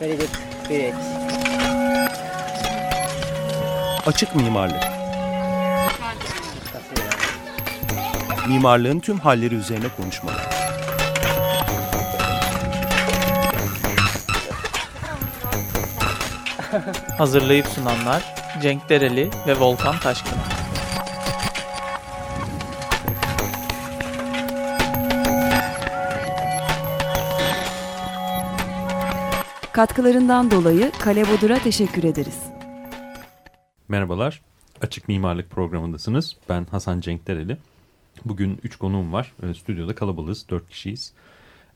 Very good. Great. Açık mimarlık. Mimarlığın tüm halleri üzerine konuşmalar. Hazırlayıp sunanlar Cenk Dereli ve Volkan Taşkın. Katkılarından dolayı Kale Bodur'a teşekkür ederiz. Merhabalar, Açık Mimarlık programındasınız. Ben Hasan Cenk Dereli. Bugün üç konuğum var. E, stüdyoda kalabalığız, dört kişiyiz.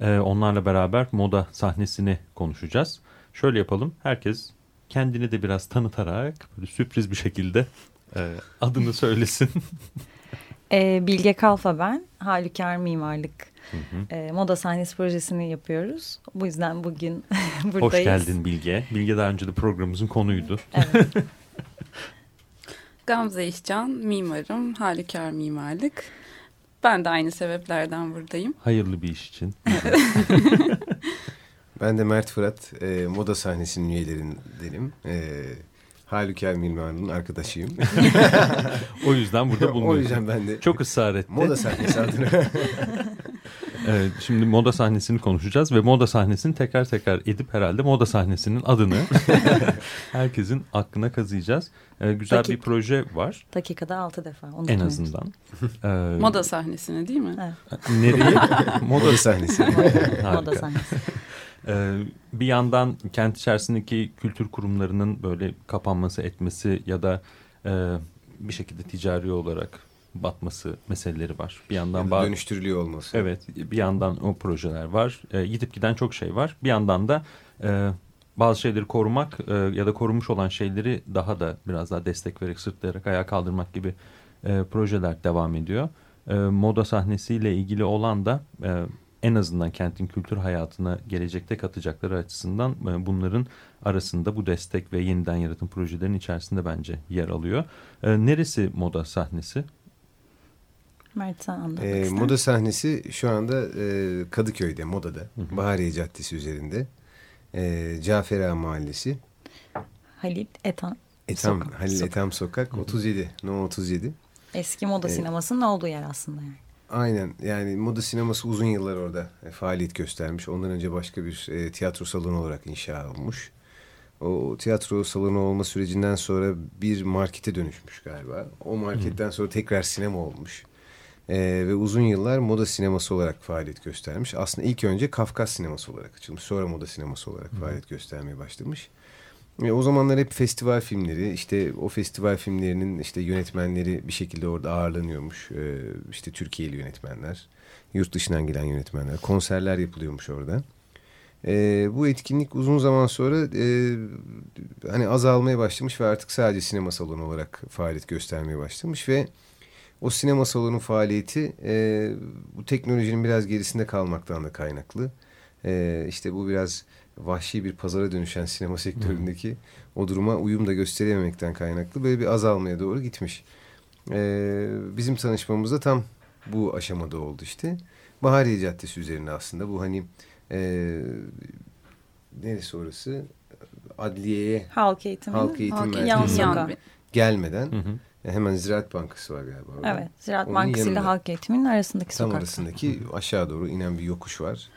E, onlarla beraber moda sahnesini konuşacağız. Şöyle yapalım, herkes kendini de biraz tanıtarak böyle sürpriz bir şekilde e, adını söylesin. E, Bilge Kalfa ben. Halükar Mimarlık hı hı. E, moda sahnesi projesini yapıyoruz. Bu yüzden bugün buradayız. Hoş geldin Bilge. Bilge daha önce de programımızın konuydu. Evet. Gamze İşcan, mimarım, halükar mimarlık. Ben de aynı sebeplerden buradayım. Hayırlı bir iş için. ben de Mert Fırat, e, moda sahnesinin üyelerindenim. E, Halüker Mimarlı'nın arkadaşıyım. o yüzden burada bulunuyorsun. o yüzden ben de. Çok ısrar etti. Moda sahnesi adına. evet, şimdi moda sahnesini konuşacağız ve moda sahnesini tekrar tekrar edip herhalde moda sahnesinin adını herkesin aklına kazıyacağız. Ee, güzel Dakik, bir proje var. Dakikada altı defa. En azından. ee, moda sahnesini değil mi? Evet. Nereye? moda, moda sahnesi. moda sahnesi. Ee, bir yandan kent içerisindeki kültür kurumlarının böyle kapanması etmesi ya da e, bir şekilde ticari olarak batması meseleleri var. Bir yandan yani dönüştürülüyor olması. Evet, bir yandan o projeler var. E, gidip giden çok şey var. Bir yandan da e, bazı şeyleri korumak e, ya da korunmuş olan şeyleri daha da biraz daha destek vererek sırtlayarak ayağa kaldırmak gibi e, projeler devam ediyor. E, moda sahnesiyle ilgili olan da e, en azından kentin kültür hayatına gelecekte katacakları açısından e, bunların arasında bu destek ve yeniden yaratım projelerin içerisinde bence yer alıyor. E, neresi moda sahnesi? Mert sen anlatmak e, Moda sahnesi şu anda e, Kadıköy'de, Moda'da. Hı hı. Bahariye Caddesi üzerinde. E, Cafera Mahallesi. Halil Etam. Etam, Sokak. Halil Sokak. Etam Sokak, hı hı. 37, No 37. Eski moda ee, sinemasının olduğu yer aslında yani. Aynen yani moda sineması uzun yıllar orada e, faaliyet göstermiş. Ondan önce başka bir e, tiyatro salonu olarak inşa olmuş. O tiyatro salonu olma sürecinden sonra bir markete dönüşmüş galiba. O marketten sonra tekrar sinema olmuş. E, ve uzun yıllar moda sineması olarak faaliyet göstermiş. Aslında ilk önce Kafkas sineması olarak açılmış. Sonra moda sineması olarak Hı. faaliyet göstermeye başlamış. E, o zamanlar hep festival filmleri işte o festival filmlerinin işte yönetmenleri bir şekilde orada ağırlanıyormuş. E, işte Türkiye'li yönetmenler, yurt dışından gelen yönetmenler, konserler yapılıyormuş orada. E, bu etkinlik uzun zaman sonra e, hani azalmaya başlamış ve artık sadece sinema salonu olarak faaliyet göstermeye başlamış ve o sinema salonu faaliyeti e, bu teknolojinin biraz gerisinde kalmaktan da kaynaklı. E, işte bu biraz vahşi bir pazara dönüşen sinema sektöründeki o duruma uyum da gösterememekten kaynaklı böyle bir azalmaya doğru gitmiş. Ee, bizim tanışmamız da tam bu aşamada oldu işte. Bahariye Caddesi üzerine aslında bu hani e, neresi orası? Adliyeye halk eğitimi, halk eğitim halk merkezi gelmeden hı hı. hemen Ziraat Bankası var galiba. Orada. Evet Ziraat Onun Bankası ile halk eğitiminin arasındaki tam sokak. arasındaki aşağı doğru inen bir yokuş var.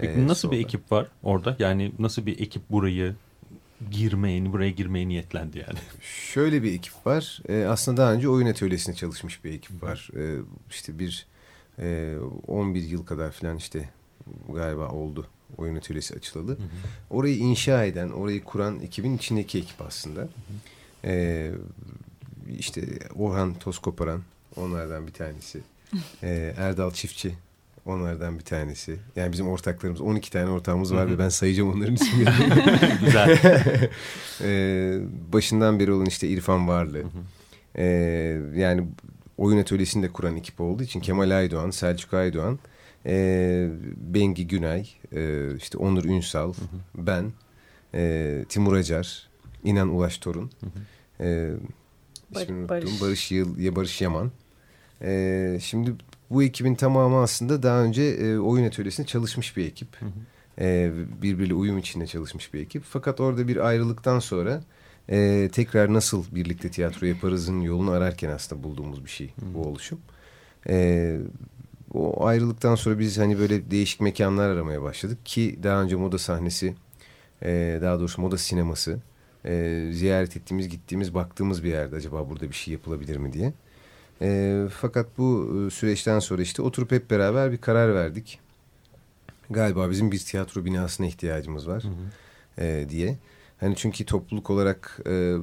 Peki ee, nasıl sonra. bir ekip var orada? Yani nasıl bir ekip burayı girmeye, buraya girmeye niyetlendi yani? Şöyle bir ekip var. Ee, aslında daha önce oyun atölyesinde çalışmış bir ekip var. Ee, işte bir e, 11 yıl kadar falan işte galiba oldu oyun atölyesi açılalı. Hı hı. Orayı inşa eden, orayı kuran ekibin içindeki ekip aslında. Hı hı. Ee, işte Orhan Toskoparan onlardan bir tanesi. ee, Erdal Çiftçi Onlardan bir tanesi. Yani bizim ortaklarımız 12 tane ortağımız var ve ben sayacağım onların isimlerini. Güzel. ee, başından beri olan işte İrfan Varlı. ee, yani oyun atölyesini de kuran ekip olduğu için Kemal Aydoğan, Selçuk Aydoğan, e, Bengi Günay, e, işte Onur Ünsal, ben, e, Timur Acar, İnan Ulaş Torun, e, Barış, Barış. Barış, Yıl, Barış Yaman. E, şimdi bu ekibin tamamı aslında daha önce e, oyun atölyesinde çalışmış bir ekip. Hı hı. E, birbiriyle uyum içinde çalışmış bir ekip. Fakat orada bir ayrılıktan sonra e, tekrar nasıl birlikte tiyatro yaparızın yolunu ararken aslında bulduğumuz bir şey bu oluşum. E, o ayrılıktan sonra biz hani böyle değişik mekanlar aramaya başladık ki daha önce moda sahnesi e, daha doğrusu moda sineması e, ziyaret ettiğimiz gittiğimiz baktığımız bir yerde acaba burada bir şey yapılabilir mi diye. E, fakat bu e, süreçten sonra işte oturup hep beraber bir karar verdik. Galiba bizim bir tiyatro binasına ihtiyacımız var e, diye. Hani çünkü topluluk olarak e,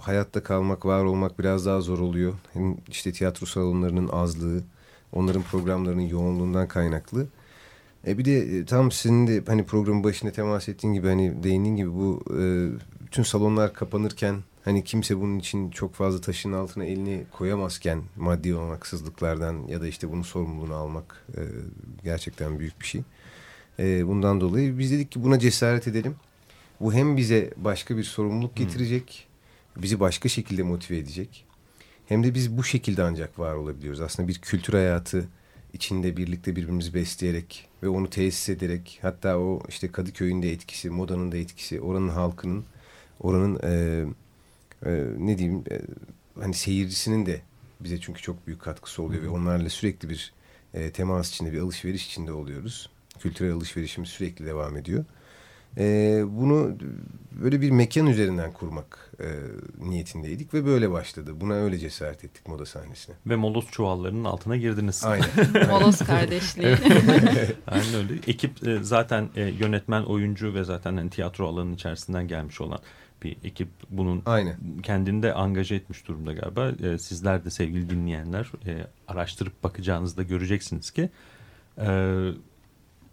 hayatta kalmak, var olmak biraz daha zor oluyor. Hem işte tiyatro salonlarının azlığı, onların programlarının yoğunluğundan kaynaklı. E bir de e, tam senin de hani programın başında temas ettiğin gibi hani değindiğin gibi bu e, bütün salonlar kapanırken hani kimse bunun için çok fazla taşın altına elini koyamazken maddi olmaksızlıklardan ya da işte bunun sorumluluğunu almak e, gerçekten büyük bir şey. E, bundan dolayı biz dedik ki buna cesaret edelim. Bu hem bize başka bir sorumluluk getirecek, bizi başka şekilde motive edecek. Hem de biz bu şekilde ancak var olabiliyoruz. Aslında bir kültür hayatı içinde birlikte birbirimizi besleyerek ve onu tesis ederek hatta o işte Kadıköy'ün de etkisi, modanın da etkisi, oranın halkının, oranın e, e, ne diyeyim e, hani seyircisinin de bize çünkü çok büyük katkısı oluyor ve onlarla sürekli bir e, temas içinde, bir alışveriş içinde oluyoruz. Kültürel alışverişimiz sürekli devam ediyor. E, bunu böyle bir mekan üzerinden kurmak e, niyetindeydik ve böyle başladı. Buna öyle cesaret ettik moda sahnesine. Ve moloz çuvallarının altına girdiniz. Aynen. Molos kardeşliği. Aynen öyle. Ekip e, zaten e, yönetmen, oyuncu ve zaten hani tiyatro alanının içerisinden gelmiş olan bir ekip. Bunun Aynen. kendini de angaje etmiş durumda galiba. E, sizler de sevgili dinleyenler e, araştırıp bakacağınızda göreceksiniz ki e,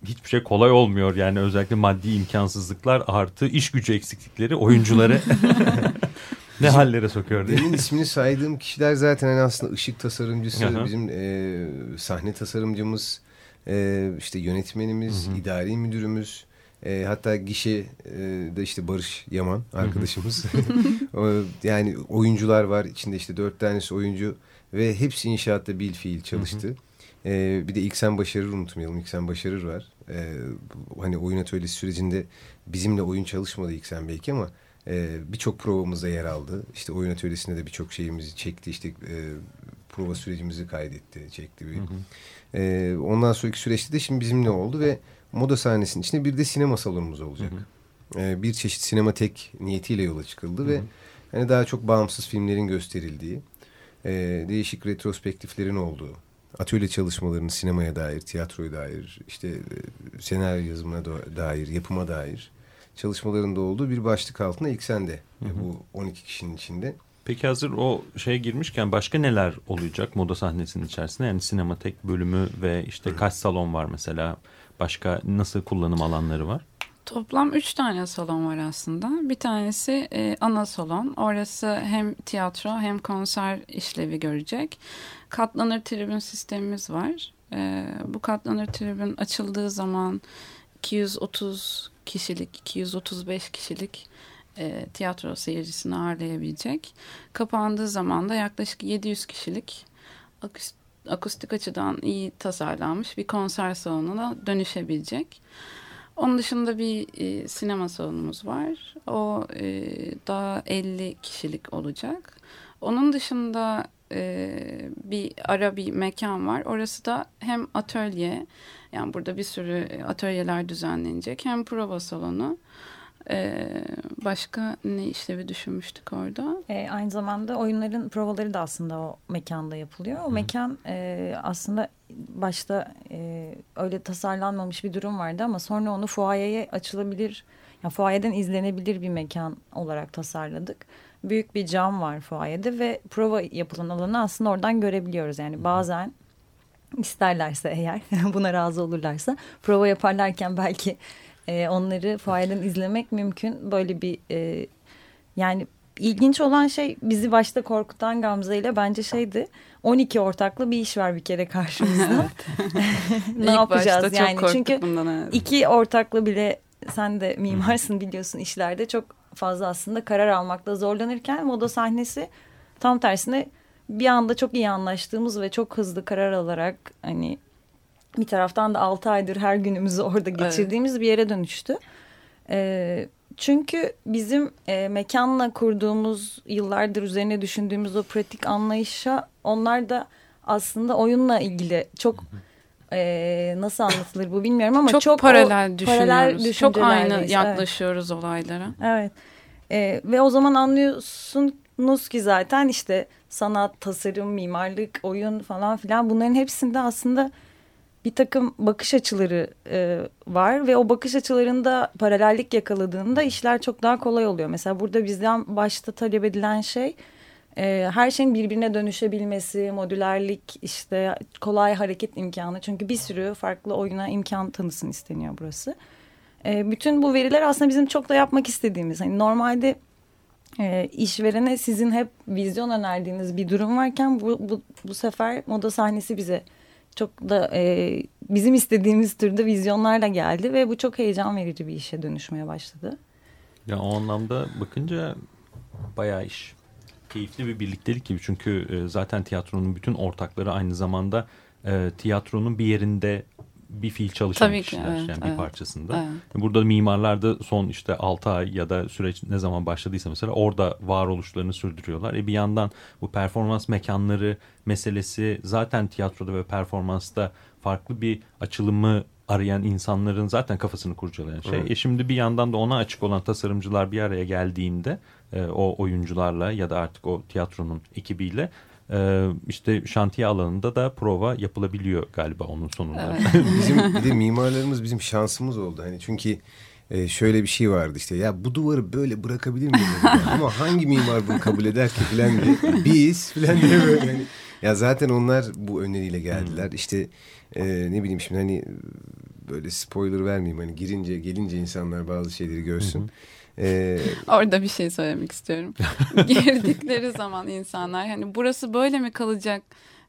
hiçbir şey kolay olmuyor. Yani özellikle maddi imkansızlıklar artı iş gücü eksiklikleri oyuncuları ne hallere sokuyor diye. Demin ismini saydığım kişiler zaten hani aslında ışık tasarımcısı, Aha. bizim e, sahne tasarımcımız, e, işte yönetmenimiz, idari müdürümüz, e, hatta gişe e, de işte Barış Yaman arkadaşımız. Yani oyuncular var, içinde işte dört tanesi oyuncu ve hepsi inşaatta bil fiil çalıştı. E, bir de İlksen Başarır unutmayalım. İlksen Başarır var. E, bu- hani oyun atölyesi sürecinde bizimle oyun çalışmadı İlksen belki ama e, birçok provamızda yer aldı. İşte oyun atölyesinde de birçok şeyimizi çekti. İşte e, prova sürecimizi kaydetti, çekti. Bir. E, ondan sonraki süreçte de şimdi bizimle oldu ve moda sahnesinin içinde bir de sinema salonumuz olacak. E, bir çeşit sinematek niyetiyle yola çıkıldı ve hani daha çok bağımsız filmlerin gösterildiği, e, değişik retrospektiflerin olduğu, atölye çalışmalarının sinemaya dair, tiyatroya dair, işte e, senaryo yazımına da- dair, yapıma dair çalışmaların da olduğu bir başlık altında ilk sende e, bu 12 kişinin içinde. Peki hazır o şeye girmişken başka neler olacak moda sahnesinin içerisinde? Yani sinematek bölümü ve işte kaç salon var mesela? Başka nasıl kullanım alanları var? Toplam üç tane salon var aslında. Bir tanesi e, ana salon. Orası hem tiyatro hem konser işlevi görecek. Katlanır tribün sistemimiz var. E, bu katlanır tribün açıldığı zaman 230 kişilik, 235 kişilik e, tiyatro seyircisini ağırlayabilecek. Kapandığı zaman da yaklaşık 700 kişilik akus- akustik açıdan iyi tasarlanmış bir konser salonuna dönüşebilecek. Onun dışında bir e, sinema salonumuz var. O e, daha 50 kişilik olacak. Onun dışında e, bir ara bir mekan var. Orası da hem atölye, yani burada bir sürü atölyeler düzenlenecek, hem prova salonu. E, başka ne işlevi düşünmüştük orada? E, aynı zamanda oyunların provaları da aslında o mekanda yapılıyor. O mekan e, aslında başta e, öyle tasarlanmamış bir durum vardı ama sonra onu fuayeye açılabilir, yani fuayeden izlenebilir bir mekan olarak tasarladık. Büyük bir cam var fuayede ve prova yapılan alanı aslında oradan görebiliyoruz. Yani bazen isterlerse eğer buna razı olurlarsa prova yaparlarken belki e, onları fuayeden izlemek mümkün. Böyle bir e, yani ilginç olan şey bizi başta korkutan Gamze ile bence şeydi 12 ortaklı bir iş var bir kere karşımızda. ne İlk yapacağız yani? Çünkü bundan. evet. iki ortaklı bile sen de mimarsın biliyorsun işlerde çok fazla aslında karar almakta zorlanırken moda sahnesi tam tersine bir anda çok iyi anlaştığımız ve çok hızlı karar alarak hani bir taraftan da 6 aydır her günümüzü orada geçirdiğimiz evet. bir yere dönüştü. E, çünkü bizim e, mekanla kurduğumuz yıllardır üzerine düşündüğümüz o pratik anlayışa onlar da aslında oyunla ilgili çok e, nasıl anlatılır bu bilmiyorum ama çok, çok paralel o, düşünüyoruz. Paralel çok aynı yaklaşıyoruz evet. olaylara. Evet. E, ve o zaman anlıyorsunuz ki zaten işte sanat, tasarım, mimarlık, oyun falan filan bunların hepsinde aslında bir takım bakış açıları e, var ve o bakış açılarında paralellik yakaladığında işler çok daha kolay oluyor. Mesela burada bizden başta talep edilen şey e, her şeyin birbirine dönüşebilmesi, modülerlik, işte kolay hareket imkanı. Çünkü bir sürü farklı oyuna imkan tanısın isteniyor burası. E, bütün bu veriler aslında bizim çok da yapmak istediğimiz. Hani normalde e, işverene sizin hep vizyon önerdiğiniz bir durum varken bu, bu, bu sefer moda sahnesi bize çok da e, bizim istediğimiz türde vizyonlarla geldi ve bu çok heyecan verici bir işe dönüşmeye başladı. Ya o anlamda bakınca bayağı iş. Keyifli bir birliktelik gibi çünkü e, zaten tiyatronun bütün ortakları aynı zamanda e, tiyatronun bir yerinde bir fiil çalışan Tabii kişiler ki, evet, yani evet, bir parçasında. Evet. Burada mimarlar da son işte 6 ay ya da süreç ne zaman başladıysa mesela orada varoluşlarını sürdürüyorlar. E bir yandan bu performans mekanları meselesi zaten tiyatroda ve performansta farklı bir açılımı arayan insanların zaten kafasını kurcalayan şey. Evet. E şimdi bir yandan da ona açık olan tasarımcılar bir araya geldiğinde e, o oyuncularla ya da artık o tiyatronun ekibiyle e, işte şantiye alanında da prova yapılabiliyor galiba onun sonunda. Evet. bizim bir de mimarlarımız bizim şansımız oldu. Hani çünkü e, şöyle bir şey vardı işte ya bu duvarı böyle bırakabilir miyiz? Ama hangi mimar bunu kabul eder ki filan diye. Biz filan diye böyle. Yani, ya zaten onlar bu öneriyle geldiler. Hmm. İşte e, ne bileyim şimdi hani böyle spoiler vermeyeyim hani girince gelince insanlar bazı şeyleri görsün. Hmm. Ee... Orada bir şey söylemek istiyorum. Girdikleri zaman insanlar hani burası böyle mi kalacak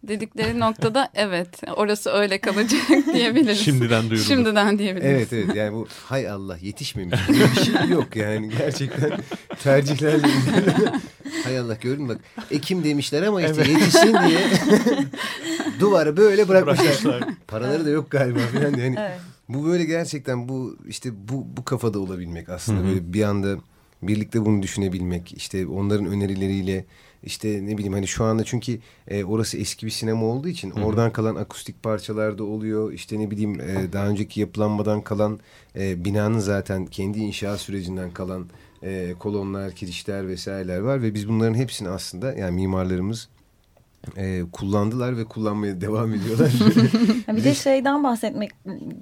dedikleri noktada evet orası öyle kalacak diyebiliriz. Şimdiden duyurulur. Şimdiden diyebiliriz. Evet evet yani bu hay Allah yetişmemiş bir şey yok yani gerçekten tercihlerle hay Allah gördün bak Ekim demişler ama işte evet. yetişsin diye duvarı böyle bırakmışlar. bırakmışlar. Paraları da yok galiba falan yani. Evet. Bu böyle gerçekten bu işte bu bu kafada olabilmek aslında. Hı hı. Böyle bir anda birlikte bunu düşünebilmek. işte onların önerileriyle işte ne bileyim hani şu anda çünkü e, orası eski bir sinema olduğu için Hı -hı. oradan kalan akustik parçalar da oluyor. işte ne bileyim e, daha önceki yapılanmadan kalan e, binanın zaten kendi inşa sürecinden kalan e, kolonlar, kirişler vesaireler var ve biz bunların hepsini aslında yani mimarlarımız e, kullandılar ve kullanmaya devam ediyorlar. bir de şeyden bahsetmek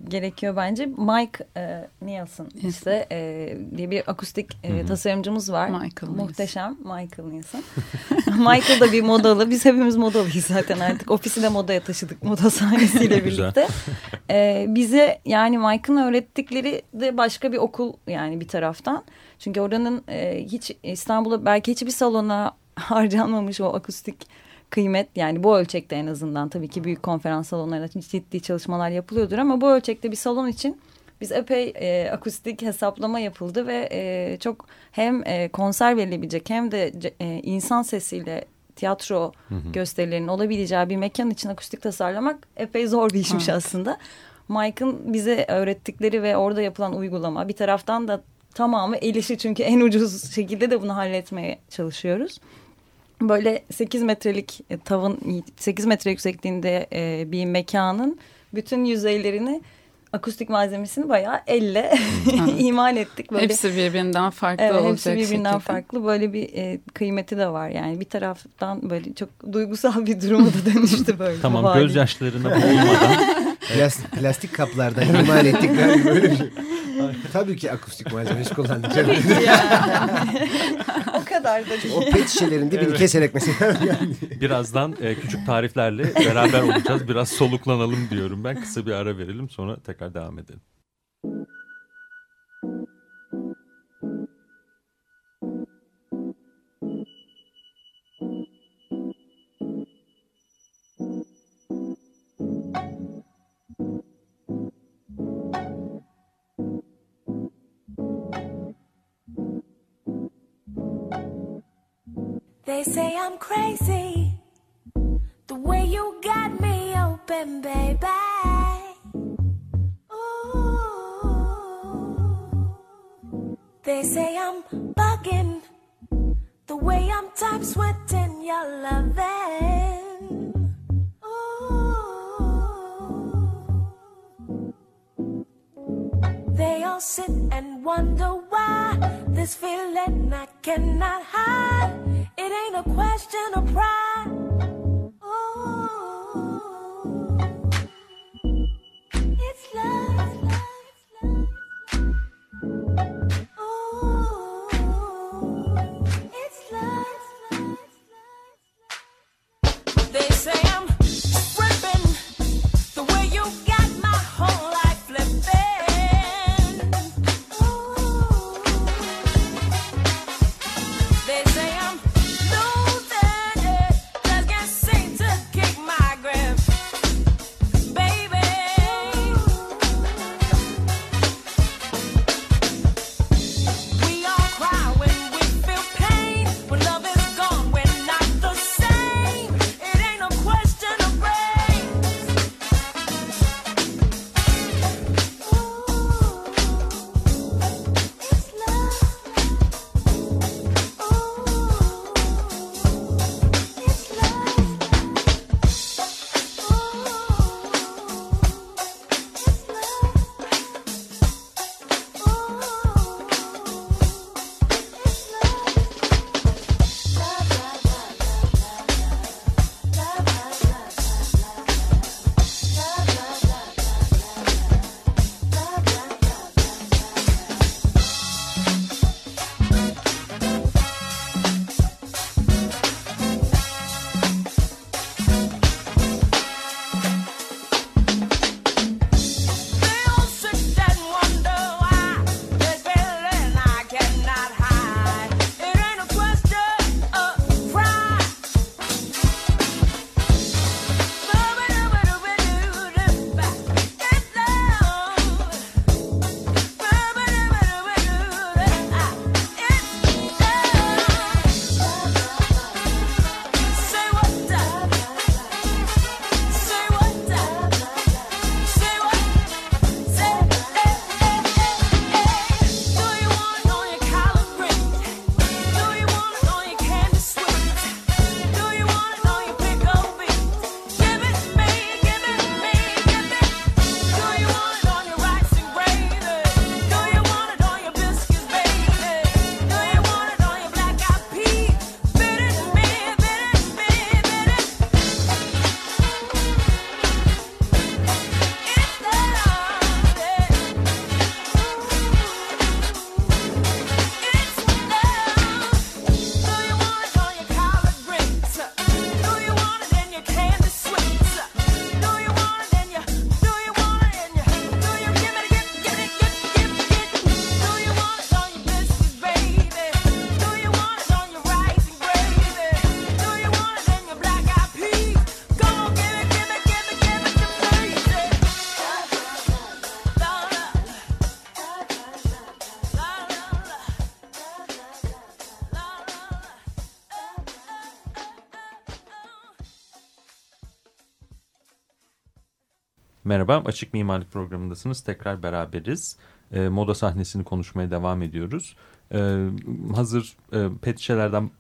gerekiyor bence. Mike e, Nielsen işte e, diye bir akustik e, tasarımcımız var. Michael Muhteşem Michael Nielsen. Michael da bir modalı. Biz hepimiz modalıyız zaten artık. Ofisi de modaya taşıdık moda sahnesiyle birlikte. e, bize yani Mike'ın öğrettikleri de başka bir okul yani bir taraftan. Çünkü oranın e, hiç İstanbul'da belki hiçbir salona harcanmamış o akustik kıymet yani bu ölçekte en azından tabii ki büyük konferans salonlarında ciddi çalışmalar yapılıyordur ama bu ölçekte bir salon için biz epey e, akustik hesaplama yapıldı ve e, çok hem e, konser verilebilecek hem de e, insan sesiyle tiyatro hı hı. gösterilerinin olabileceği bir mekan için akustik tasarlamak epey zor bir işmiş evet. aslında. Mike'ın bize öğrettikleri ve orada yapılan uygulama bir taraftan da tamamı el işi çünkü en ucuz şekilde de bunu halletmeye çalışıyoruz böyle 8 metrelik e, tavın 8 metre yüksekliğinde e, bir mekanın bütün yüzeylerini akustik malzemesini bayağı elle iman ettik. Böyle, hepsi birbirinden farklı evet, olacak Hepsi birbirinden şekilde. farklı. Böyle bir e, kıymeti de var yani. Bir taraftan böyle çok duygusal bir duruma da dönüştü böyle. tamam gözyaşlarına boğulmadan. Plastik, plastik kaplardan imal ettik. Yani böyle bir şey. Tabii ki akustik malzemesi kullandık. Tabii ki yani. O kadar da değil. O pet şişelerin dibini evet. keserek mesela. Yani. Birazdan e, küçük tariflerle beraber olacağız. Biraz soluklanalım diyorum ben. Kısa bir ara verelim sonra tekrar devam edelim. They say I'm crazy. The way you got me open, baby. Ooh. They say I'm bugging. The way I'm time sweating your loving. Ooh. They all sit and wonder why this feeling I cannot hide. It ain't a question of pride. Merhaba, Açık Mimarlık Programı'ndasınız. Tekrar beraberiz. E, moda sahnesini konuşmaya devam ediyoruz. E, hazır e, pet şişelerden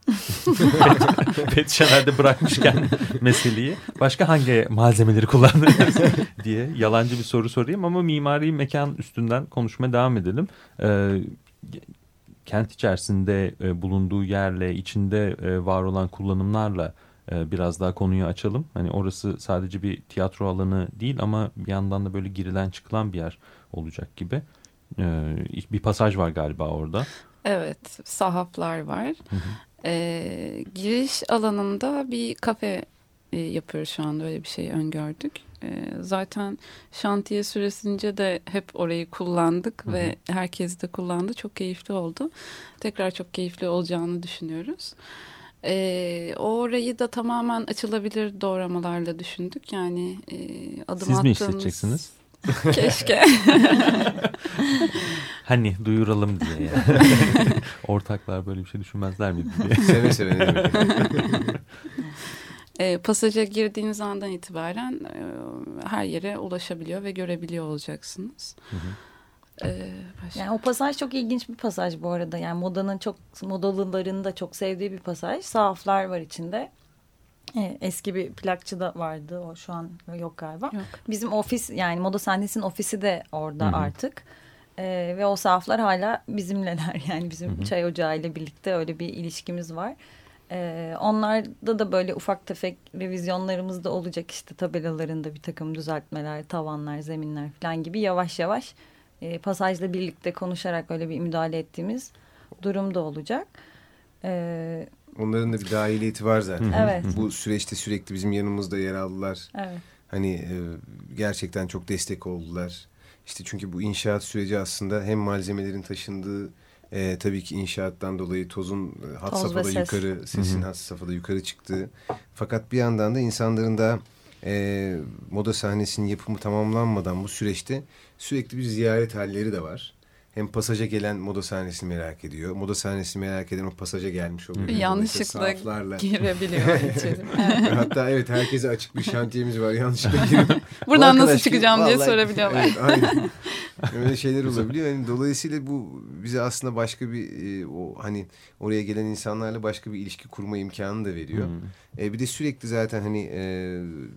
pet, pet şişelerde bırakmışken meseleyi başka hangi malzemeleri kullandınız diye yalancı bir soru sorayım ama mimari mekan üstünden konuşmaya devam edelim. E, kent içerisinde e, bulunduğu yerle, içinde e, var olan kullanımlarla biraz daha konuyu açalım. Hani orası sadece bir tiyatro alanı değil ama bir yandan da böyle girilen çıkılan bir yer olacak gibi. E, bir pasaj var galiba orada. Evet, sahaflar var. Ee, giriş alanında bir kafe e, yapıyoruz şu anda öyle bir şey öngördük. Ee, zaten şantiye süresince de hep orayı kullandık Hı hı. ve herkes de kullandı. Çok keyifli oldu. Tekrar çok keyifli olacağını düşünüyoruz. Ee, orayı da tamamen açılabilir doğramalarla düşündük. Yani e, adım Siz mi attığımız- işleteceksiniz? Keşke. Hani duyuralım diye ya. Ortaklar böyle bir şey düşünmezler miydi diye. Seve seve. ne demek. E, pasaja girdiğiniz andan itibaren e, her yere ulaşabiliyor ve görebiliyor olacaksınız. Ee, başka- Yani o pasaj çok ilginç bir pasaj bu arada. Yani modanın çok modalıların da çok sevdiği bir pasaj. Sahaflar var içinde. Ee, eski bir plakçı da vardı. O şu an yok galiba. Yok. Bizim ofis yani moda sahnesinin ofisi de orada Hı hı. artık. Ee, ve o sahaflar hala bizimleler. Yani bizim Hı hı. çay ocağı ile birlikte öyle bir ilişkimiz var. Ee, onlarda da böyle ufak tefek revizyonlarımız da olacak işte tabelalarında bir takım düzeltmeler, tavanlar, zeminler falan gibi yavaş yavaş e, pasajla birlikte konuşarak öyle bir müdahale ettiğimiz durum da olacak. Ee, Onların da bir dahiliyeti var zaten. Evet. Bu süreçte sürekli bizim yanımızda yer aldılar. evet. Hani e, gerçekten çok destek oldular. İşte çünkü bu inşaat süreci aslında hem malzemelerin taşındığı e, tabii ki inşaattan dolayı tozun e, had Toz safhada ses. yukarı, sesin had safhada yukarı çıktığı. Fakat bir yandan da insanların da e, moda sahnesinin yapımı tamamlanmadan bu süreçte sürekli bir ziyaret halleri de var. Hem pasaja gelen moda sahnesini merak ediyor. Moda sahnesini merak eden o pasaja gelmiş oluyor. Dolayısıyla Yanlışlıkla girebiliyor içeri. Hatta evet herkese açık bir şantiyemiz var. Yanlışlıkla girip Buradan Bu nasıl çıkacağım diye sorabiliyorlar. Evet, aynen. Öyle şeyler olabiliyor. Yani dolayısıyla bu bize aslında başka bir e, o hani oraya gelen insanlarla başka bir ilişki kurma imkanı da veriyor. E, bir de sürekli zaten hani e,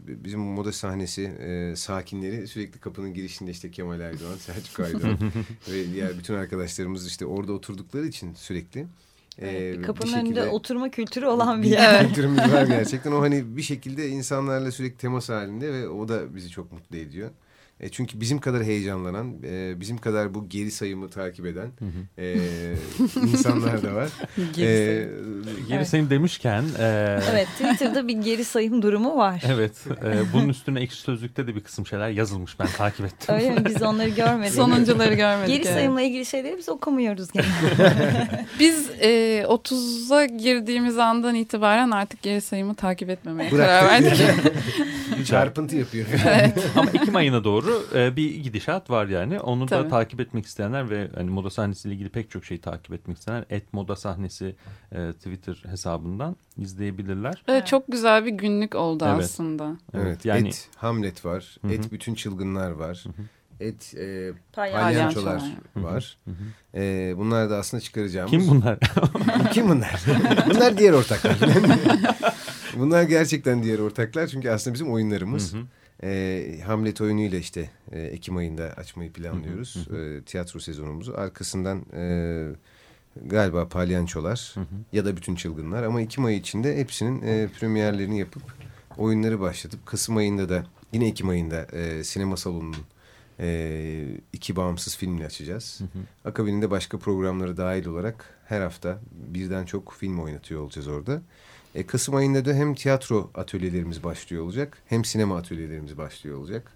bizim moda sahnesi e, sakinleri sürekli kapının girişinde işte Kemal Aydoğan, Selçuk Aydoğan ve diğer bütün arkadaşlarımız işte orada oturdukları için sürekli. Evet, bir kapının şekilde- önünde oturma kültürü olan bir bir yer. kültürümüz var gerçekten. O hani bir şekilde insanlarla sürekli temas halinde ve o da bizi çok mutlu ediyor. E, çünkü bizim kadar heyecanlanan, e, bizim kadar bu geri sayımı takip eden e, insanlar da var. Geri E, Geri Evet. sayım demişken e, Evet Twitter'da bir geri sayım durumu var. evet e, bunun üstüne ekşi sözlükte de bir kısım şeyler yazılmış ben takip ettim. Öyle mi? Biz onları görmedik. Sonuncuları görmedik. Geri sayımla ilgili şeyleri biz okumuyoruz genelde. Biz e, 30'a girdiğimiz andan itibaren artık geri sayımı takip etmemeye karar bıraktık. Çarpıntı yapıyor. Ama Ekim ayına doğru e, bir gidişat var yani. Onu da Tabii. takip etmek isteyenler ve hani moda sahnesiyle ilgili pek çok şeyi takip etmek isteyenler et moda sahnesi e, Twitter hesabından izleyebilirler. Evet, çok güzel bir günlük oldu Evet. aslında. Evet, yani et Hamlet var, Hı hı. et bütün çılgınlar var, et e, Palyaço. palyaçolar Palyaçolar. var. E, bunlar da aslında çıkaracağımız. kim bunlar? Kim bunlar? bunlar diğer ortaklar. bunlar gerçekten diğer ortaklar çünkü aslında bizim oyunlarımız. Hı hı. E, Hamlet oyunuyla işte e, Ekim ayında açmayı planlıyoruz. E, tiyatro sezonumuzu. Arkasından e, galiba palyançolar Hı hı. ya da bütün çılgınlar. Ama Ekim ayı içinde hepsinin e, premierlerini yapıp oyunları başlatıp Kasım ayında da yine Ekim ayında e, sinema salonunun e, iki bağımsız filmini açacağız. Hı hı. Akabininde başka programları dahil olarak her hafta birden çok film oynatıyor olacağız orada. E, Kasım ayında da hem tiyatro atölyelerimiz başlıyor olacak hem sinema atölyelerimiz başlıyor olacak.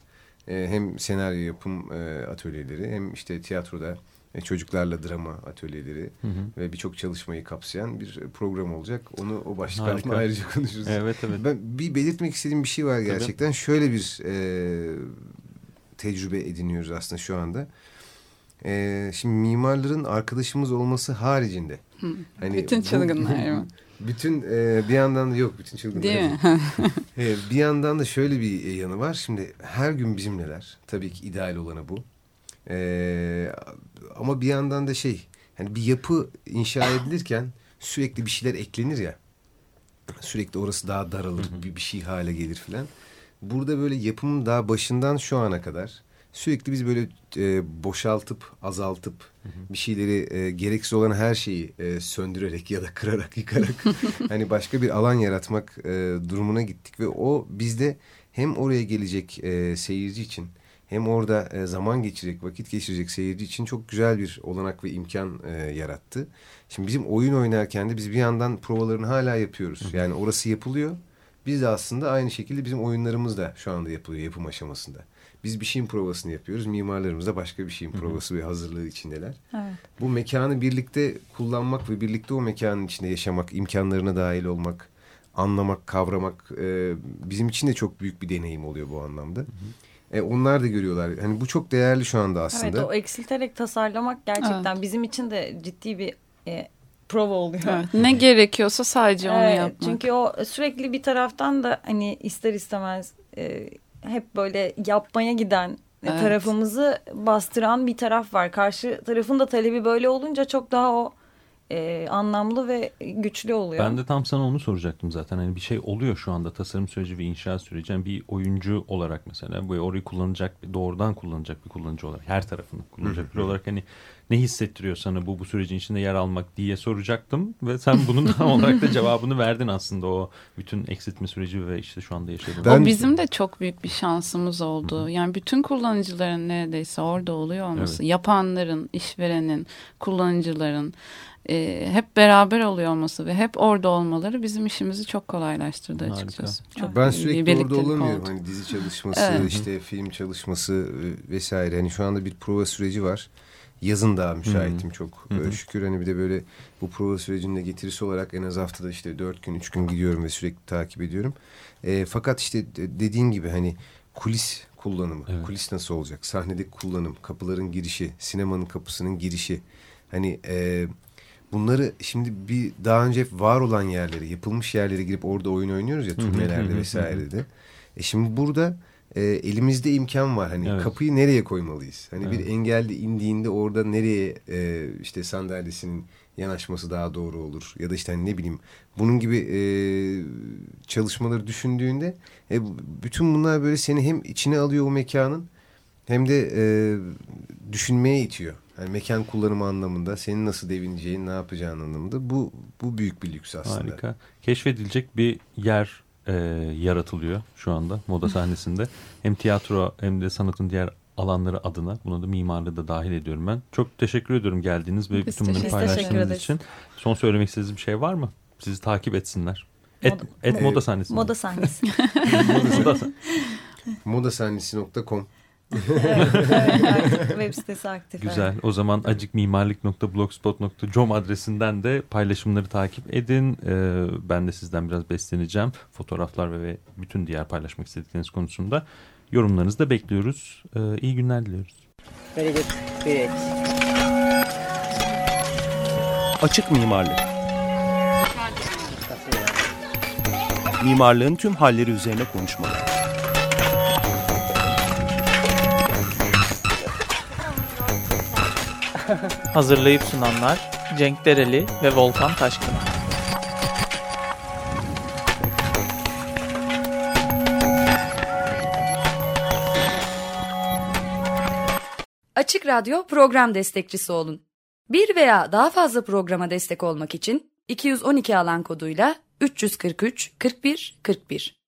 E, hem senaryo yapım e, atölyeleri hem işte tiyatroda e, çocuklarla drama atölyeleri Hı hı. ve birçok çalışmayı kapsayan bir program olacak. Onu o başlık Harika. altında ayrıca konuşuruz. Evet evet. Ben bir belirtmek istediğim bir şey var gerçekten. Şöyle bir e, tecrübe ediniyoruz aslında şu anda. E, şimdi mimarların arkadaşımız olması haricinde. Hani Bütün çılgınlar mı? Bütün e, bir yandan da yok bütün çılgınlar. Değil mi? E, bir yandan da şöyle bir yanı var. Şimdi her gün bizimleler. Tabii ki ideal olanı bu. E, ama bir yandan da şey hani bir yapı inşa edilirken sürekli bir şeyler eklenir ya. Sürekli orası daha daralır, bir, bir şey hale gelir filan. Burada böyle yapımın daha başından şu ana kadar sürekli biz böyle e, boşaltıp, azaltıp bir şeyleri e, gereksiz olan her şeyi e, söndürerek ya da kırarak, yıkarak hani başka bir alan yaratmak e, durumuna gittik ve o bizde hem oraya gelecek e, seyirci için hem orada e, zaman geçirecek, vakit geçirecek seyirci için çok güzel bir olanak ve imkan e, yarattı. Şimdi bizim oyun oynarken de biz bir yandan provalarını hala yapıyoruz. Yani orası yapılıyor. Biz de aslında aynı şekilde bizim oyunlarımız da şu anda yapılıyor yapım aşamasında. Biz bir şeyin provasını yapıyoruz. Mimarlarımız da başka bir şeyin provası ve hazırlığı içindeler. Evet. Bu mekanı birlikte kullanmak ve birlikte o mekanın içinde yaşamak, imkanlarına dahil olmak, anlamak, kavramak e, bizim için de çok büyük bir deneyim oluyor bu anlamda. E, onlar da görüyorlar. Hani bu çok değerli şu anda aslında. Evet o eksilterek tasarlamak gerçekten bizim için de ciddi bir e, prova oluyor. Evet, Ne gerekiyorsa sadece onu Evet, yapmak. Çünkü o sürekli bir taraftan da hani ister istemez e, hep böyle yapmaya giden Evet. tarafımızı bastıran bir taraf var. Karşı tarafın da talebi böyle olunca çok daha o e, anlamlı ve güçlü oluyor. Ben de tam sana onu soracaktım zaten. Hani bir şey oluyor şu anda tasarım süreci ve inşaat süreci. Yani bir oyuncu olarak mesela bu orayı kullanacak, doğrudan kullanacak bir kullanıcı olarak, her tarafını kullanacak biri olarak hani ne hissettiriyor sana bu bu sürecin içinde yer almak diye soracaktım ve sen bunun tam olarak da cevabını verdin aslında o bütün eksiltme süreci ve işte şu anda yaşadığımız. Ben- o bizim de çok büyük bir şansımız oldu. Yani bütün kullanıcıların neredeyse orada oluyor olması, yapanların, işverenin, kullanıcıların e, hep beraber oluyor olması ve hep orada olmaları bizim işimizi çok kolaylaştırdı Harika. açıkçası. Çok Ben sürekli orada olamıyorum. oldu. Hani dizi çalışması, Evet. işte film çalışması e, vesaire. Hani şu anda bir prova süreci var. Yazın daha müsaitim çok Hı hı. e, şükür. Hani bir de böyle bu prova sürecinde getirisi olarak en az haftada işte dört gün, üç gün gidiyorum ve sürekli takip ediyorum. E, fakat işte de- dediğin gibi hani kulis kullanımı, Evet. kulis nasıl olacak? Sahnedeki kullanım, kapıların girişi, sinemanın kapısının girişi. Hani e, bunları şimdi bir daha önce var olan yerlere, yapılmış yerlere girip orada oyun oynuyoruz ya turnelerde vesairede. de. E şimdi burada e, elimizde imkan var. Hani Evet. kapıyı nereye koymalıyız? Hani Evet. bir engelli indiğinde orada nereye e, işte sandalyesinin yanaşması daha doğru olur ya da işte hani ne bileyim bunun gibi e, çalışmaları düşündüğünde e, bütün bunlar böyle seni hem içine alıyor o mekanın hem de e, düşünmeye itiyor. Yani mekan kullanımı anlamında senin nasıl devineceğin, ne yapacağın anlamında bu bu büyük bir lüks aslında. Harika. Keşfedilecek bir yer e, yaratılıyor şu anda moda sahnesinde. Hem tiyatro hem de sanatın diğer alanları adına. Buna da mimarlığı da dahil ediyorum ben. Çok teşekkür ediyorum geldiğiniz ve Biz bütün bunları teşekkür paylaştığınız ederiz. için. Son söylemek istediğiniz bir şey var mı? Sizi takip etsinler. Et, Moda- et Mo- moda sahnesinde. Moda sahnesi. moda sahne- Evet, artık web sitesi aktif. Güzel. evet. O zaman acikmimarlik.blogspot.com adresinden de paylaşımları takip edin. Ee, ben de sizden biraz besleneceğim. Fotoğraflar ve, ve bütün diğer paylaşmak istedikleriniz konusunda yorumlarınızı da bekliyoruz. Ee, iyi günler diliyoruz. Very good. Great. Açık mimarlık. Mimarlığın tüm halleri üzerine konuşmalar. Hazırlayıp sunanlar Cenk Dereli ve Volkan Taşkın. Açık Radyo program destekçisi olun. Bir veya daha fazla programa destek olmak için 212 alan koduyla 343 41 41